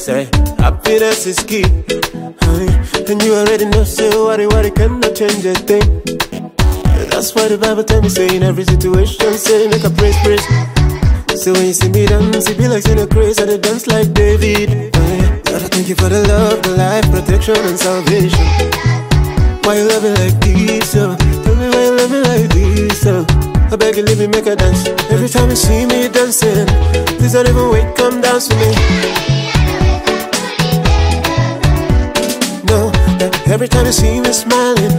Say happiness is key. And you already know, say, worry, worry cannot change a thing. That's why the Bible tell me, say, in every situation, say, make a praise, praise. So when you see me dance, it be like seeing a craze, I dance like David. Aye. I thank you for the love, the life, protection, and salvation. Why you love me like this, oh? Tell me why you love me like this, oh? I beg you, leave me make a dance. Every time you see me dancing, please don't even wait, come dance with me. That every time you see me smiling,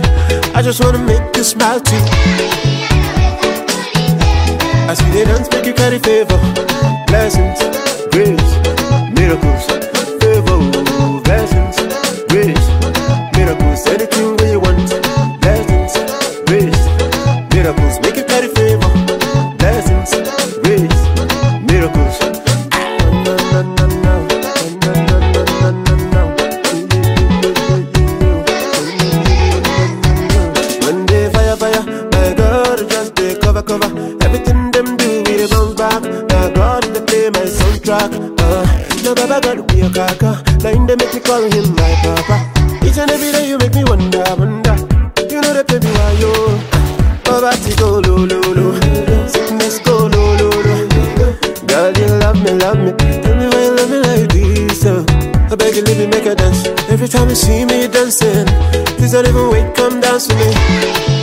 I just wanna make you smile too. I see they dance, make you carry favor, blessings, grace, miracles, my soundtrack. Uh, no, Baba God, be a kaka. Now in they make me call him my papa. Each and every day you make me wonder, wonder. You know play me why yo. Poverty go low, low, low. Sickness go low, low, low. God, you love me, love me. Tell me why you love me like this. Uh. I beg you, let me make a dance. Every time you see me dancing, please don't even wait, come dance with me.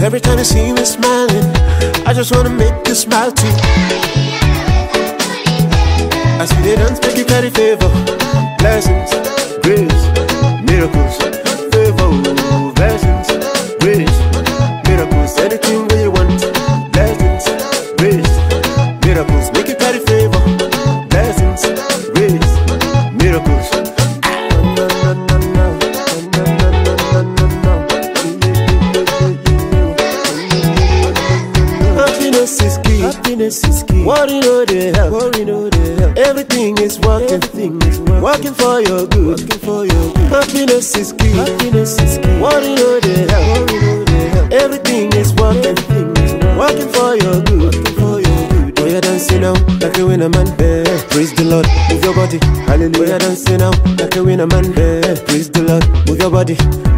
Every time you see me smiling, I just wanna make you smile too. I see they dance, make you carry favor, blessings, grace, Happiness is key. Happiness is key. Worry no they help. Worry no they help. Everything is working. Everything is working. Working for your good. Working for your good. Happiness is key. Happiness is key. Worry no they help. Worry no they help. Everything is working. Everything is working. Working for your good. Working for your good. Oh, you're dancing now like a winner man. Eh, praise the Lord. Move your body. Hallelujah. Oh, you're dancing now like a winner man. Eh, praise the Lord. Move your body.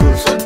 curso